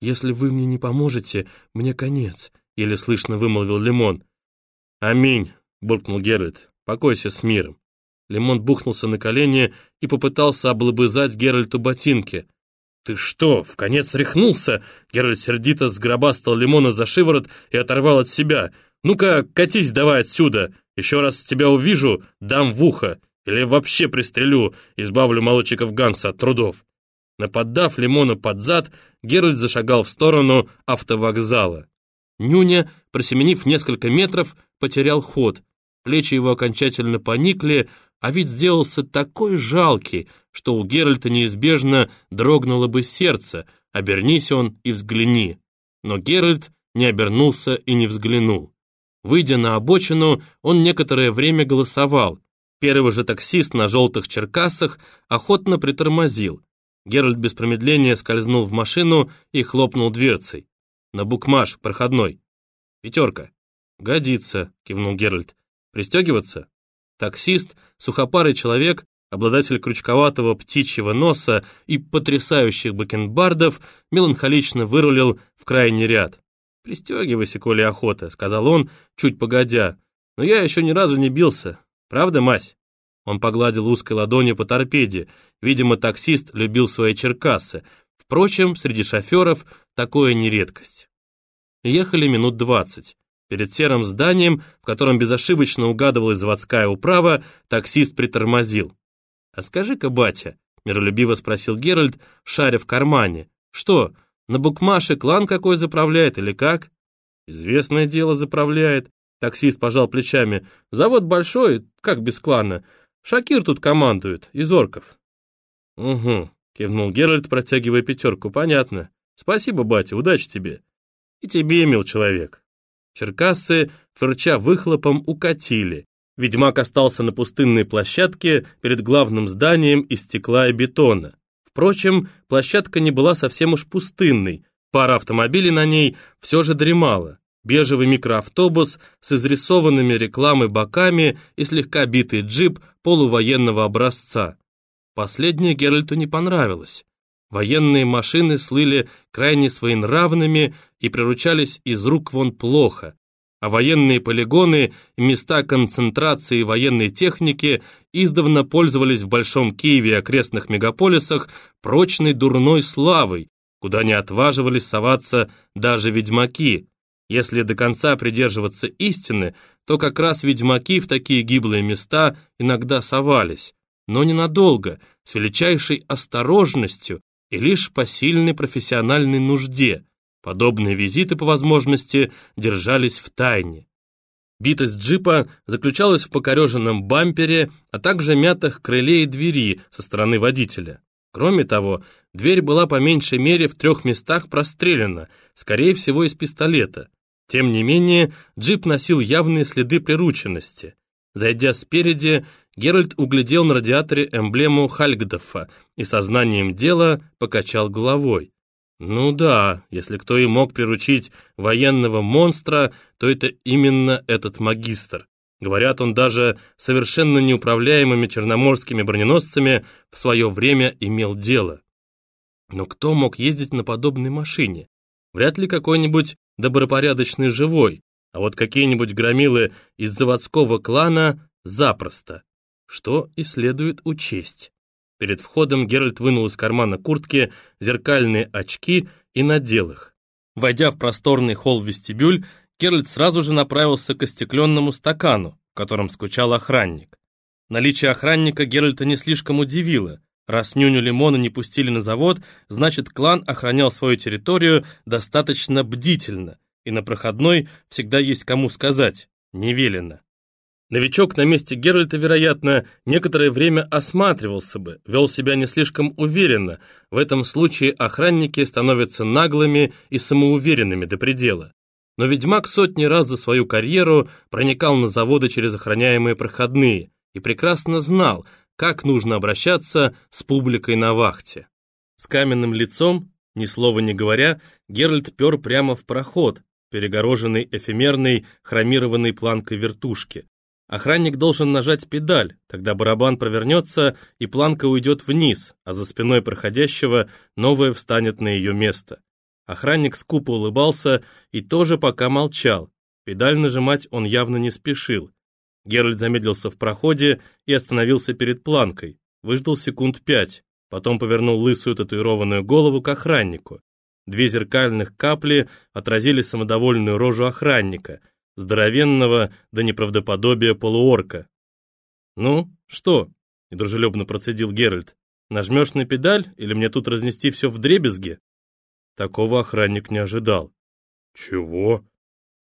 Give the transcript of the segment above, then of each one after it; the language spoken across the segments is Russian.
«Если вы мне не поможете, мне конец», — еле слышно вымолвил Лимон. «Аминь», — буркнул Геральт. «Покойся с миром». Лимон бухнулся на колени и попытался облобызать Геральту ботинки. «Ты что, в конец рехнулся?» Геральт сердито сгробастал Лимона за шиворот и оторвал от себя. «Ну-ка, катись давай отсюда! Еще раз тебя увижу, дам в ухо, или вообще пристрелю, избавлю молодчиков Ганса от трудов». Наподдав Лимону под зад, Геральт зашагал в сторону автовокзала. Нюня, просеменив несколько метров, потерял ход. Плечи его окончательно поникли, а вид сделался такой жалкий, что у Геральта неизбежно дрогнуло бы сердце, обернись он и взгляни. Но Геральт не обернулся и не взглянул. Выйдя на обочину, он некоторое время голосовал. Первый же таксист на желтых черкасах охотно притормозил. Геральт без промедления скользнул в машину и хлопнул дверцей. На букмаш, проходной. «Пятерка». «Годится», — кивнул Геральт. «Пристегиваться?» Таксист, сухопарый человек, обладатель крючковатого птичьего носа и потрясающих бакенбардов, меланхолично вырулил в крайний ряд. «Пристегивайся, коли охота», — сказал он, чуть погодя. «Но я еще ни разу не бился. Правда, мась?» Он погладил узкой ладонью по торпеде. Видимо, таксист любил свои черкасы. Впрочем, среди шоферов такое не редкость. Ехали минут двадцать. Перед серым зданием, в котором безошибочно угадывалась заводская управа, таксист притормозил. «А скажи-ка, батя», — миролюбиво спросил Геральт, шаря в кармане, «что, на букмаше клан какой заправляет или как?» «Известное дело заправляет», — таксист пожал плечами. «Завод большой, как без клана. Шакир тут командует, из орков». «Угу», — кивнул Геральт, протягивая пятерку, «понятно. Спасибо, батя, удачи тебе». «И тебе, мил человек». Черкассы, фырча выхлопом, укатили. Ведьмак остался на пустынной площадке перед главным зданием из стекла и бетона. Впрочем, площадка не была совсем уж пустынной, пара автомобилей на ней все же дремала. Бежевый микроавтобус с изрисованными рекламой боками и слегка битый джип полувоенного образца. Последнее Геральту не понравилось. Военные машины слыли крайне своенравными и приручались из рук вон плохо, а военные полигоны и места концентрации военной техники издавна пользовались в Большом Киеве и окрестных мегаполисах прочной дурной славой, куда не отваживались соваться даже ведьмаки. Если до конца придерживаться истины, то как раз ведьмаки в такие гиблые места иногда совались, но ненадолго, с величайшей осторожностью и лишь по сильной профессиональной нужде. Подобные визиты, по возможности, держались в тайне. Битость джипа заключалась в покореженном бампере, а также мятых крыле и двери со стороны водителя. Кроме того, дверь была по меньшей мере в трех местах прострелена, скорее всего из пистолета. Тем не менее, джип носил явные следы прирученности. Зайдя спереди, Геральт углядел на радиаторе эмблему Хальгдофа и сознанием дела покачал головой. Ну да, если кто и мог приручить военного монстра, то это именно этот магистр. Говорят, он даже совершенно неуправляемыми черноморскими броненосцами в свое время имел дело. Но кто мог ездить на подобной машине? Вряд ли какой-нибудь добропорядочный живой, а вот какие-нибудь громилы из заводского клана запросто что и следует учесть. Перед входом Геральт вынул из кармана куртки зеркальные очки и надел их. Войдя в просторный холл-вестибюль, Геральт сразу же направился к остекленному стакану, в котором скучал охранник. Наличие охранника Геральта не слишком удивило. Раз нюню Лимона не пустили на завод, значит, клан охранял свою территорию достаточно бдительно, и на проходной всегда есть кому сказать «не велено». Новичок на месте Геральта, вероятно, некоторое время осматривался бы, вел себя не слишком уверенно. В этом случае охранники становятся наглыми и самоуверенными до предела. Но ведьмак сотни раз за свою карьеру проникал на заводы через охраняемые проходные и прекрасно знал, как нужно обращаться с публикой на вахте. С каменным лицом, ни слова не говоря, Геральт пер прямо в проход, перегороженный эфемерной хромированной планкой вертушки. Охранник должен нажать педаль, тогда барабан провернется и планка уйдет вниз, а за спиной проходящего новая встанет на ее место. Охранник скупо улыбался и тоже пока молчал. Педаль нажимать он явно не спешил. Геральт замедлился в проходе и остановился перед планкой. Выждал секунд пять, потом повернул лысую татуированную голову к охраннику. Две зеркальных капли отразили самодовольную рожу охранника, здоровенного до неправдоподобия полуорка. «Ну, что?» — недружелюбно процедил Геральт. «Нажмешь на педаль, или мне тут разнести все в дребезги?» Такого охранник не ожидал. «Чего?»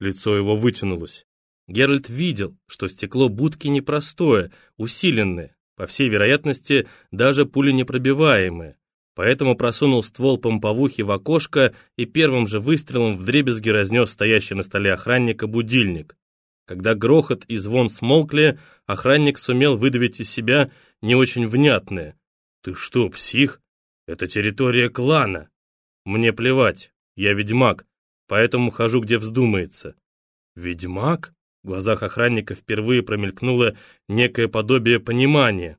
Лицо его вытянулось. Геральт видел, что стекло будки непростое, усиленное, по всей вероятности, даже пуленепробиваемое. Поэтому просунул ствол помповухи в окошко и первым же выстрелом вдребезги разнес стоящий на столе охранника будильник. Когда грохот и звон смолкли, охранник сумел выдавить из себя не очень внятное. «Ты что, псих? Это территория клана!» «Мне плевать, я ведьмак, поэтому хожу, где вздумается». «Ведьмак?» В глазах охранника впервые промелькнуло некое подобие понимания.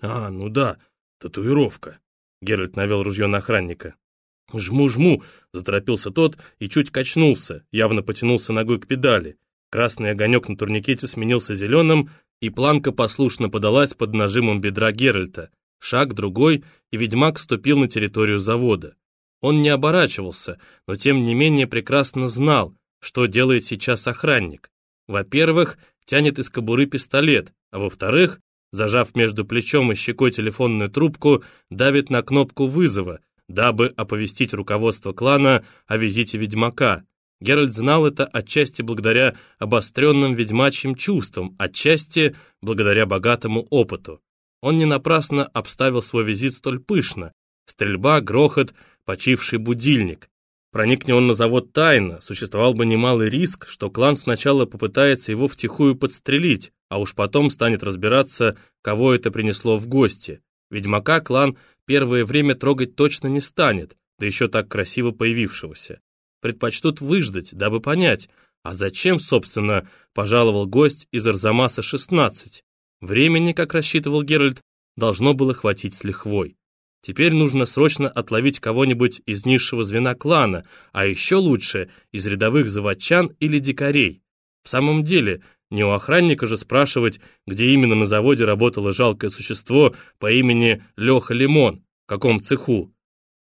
«А, ну да, татуировка». Геральт навел ружье на охранника. «Жму-жму!» — заторопился тот и чуть качнулся, явно потянулся ногой к педали. Красный огонек на турникете сменился зеленым, и планка послушно подалась под нажимом бедра Геральта. Шаг другой, и ведьмак ступил на территорию завода. Он не оборачивался, но тем не менее прекрасно знал, что делает сейчас охранник. Во-первых, тянет из кобуры пистолет, а во-вторых, зажав между плечом и щекой телефонную трубку, давит на кнопку вызова, дабы оповестить руководство клана о визите ведьмака. Геральт знал это отчасти благодаря обостренным ведьмачьим чувствам, отчасти благодаря богатому опыту. Он не напрасно обставил свой визит столь пышно. Стрельба, грохот, почивший будильник. Проникни он на завод тайно, существовал бы немалый риск, что клан сначала попытается его втихую подстрелить, а уж потом станет разбираться, кого это принесло в гости. Ведьмака клан первое время трогать точно не станет, да еще так красиво появившегося. Предпочтут выждать, дабы понять, а зачем, собственно, пожаловал гость из Арзамаса-16? Времени, как рассчитывал Геральт, должно было хватить с лихвой. Теперь нужно срочно отловить кого-нибудь из низшего звена клана, а еще лучше из рядовых заводчан или дикарей. В самом деле, не у охранника же спрашивать, где именно на заводе работало жалкое существо по имени Леха Лимон, в каком цеху.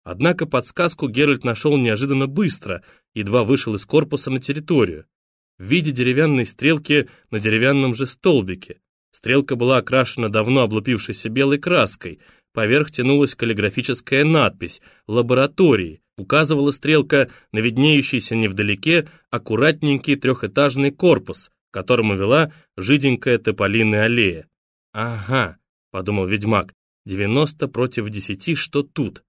Однако подсказку Геральт нашел неожиданно быстро, едва вышел из корпуса на территорию. В виде деревянной стрелки на деревянном же столбике. Стрелка была окрашена давно облупившейся белой краской, Поверх тянулась каллиграфическая надпись «Лаборатории». Указывала стрелка на виднеющийся невдалеке аккуратненький трехэтажный корпус, к которому вела жиденькая тополиная аллея. «Ага», — подумал ведьмак, — «девяносто против десяти, что тут?»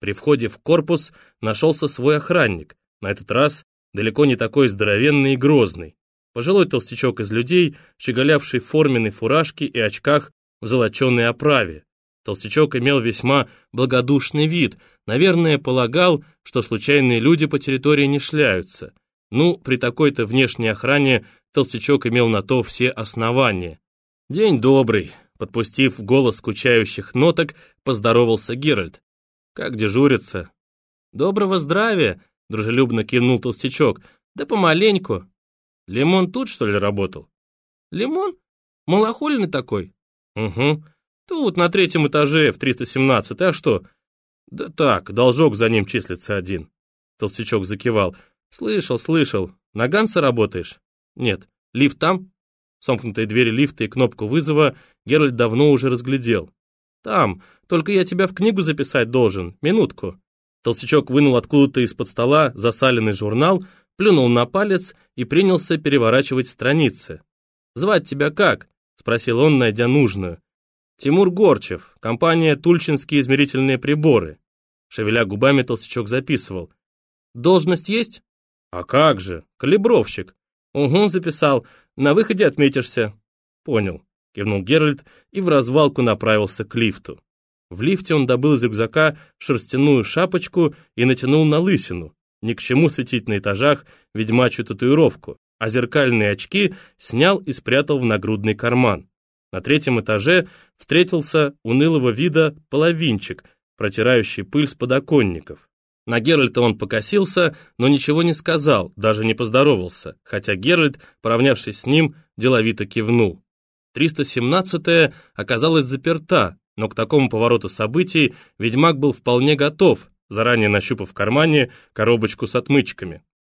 При входе в корпус нашелся свой охранник, на этот раз далеко не такой здоровенный и грозный. Пожилой толстячок из людей, щеголявший в форменной фуражке и очках в золоченой оправе. Толстячок имел весьма благодушный вид, наверное, полагал, что случайные люди по территории не шляются. Ну, при такой-то внешней охране Толстячок имел на то все основания. «День добрый», — подпустив голос скучающих ноток, поздоровался Геральт. «Как дежурится?» «Доброго здравия», — дружелюбно кивнул Толстячок. «Да помаленьку». «Лимон тут, что ли, работал?» «Лимон? Малохольный такой?» «Угу. Тут, на третьем этаже, в 317, а что? Да так, должок за ним числится один. Толстячок закивал. Слышал, слышал. На Ганса работаешь? Нет. Лифт там? Сомкнутые двери лифта и кнопку вызова Геральт давно уже разглядел. Там, только я тебя в книгу записать должен. Минутку. Толстячок вынул откуда-то из-под стола засаленный журнал, плюнул на палец и принялся переворачивать страницы. «Звать тебя как?» — спросил он, найдя нужную. Тимур Горчев, компания «Тульчинские измерительные приборы». Шевеля губами, толстячок записывал. «Должность есть?» «А как же, калибровщик». «Угу, записал. На выходе отметишься». «Понял», — кивнул Геральт и в развалку направился к лифту. В лифте он добыл из рюкзака шерстяную шапочку и натянул на лысину. Ни к чему светить на этажах ведьмачью татуировку, а зеркальные очки снял и спрятал в нагрудный карман. На третьем этаже встретился унылого вида половинчик, протирающий пыль с подоконников. На Геральта он покосился, но ничего не сказал, даже не поздоровался, хотя Геральт, поравнявшись с ним, деловито кивнул. 317-я оказалась заперта, но к такому повороту событий ведьмак был вполне готов, заранее нащупав в кармане коробочку с отмычками.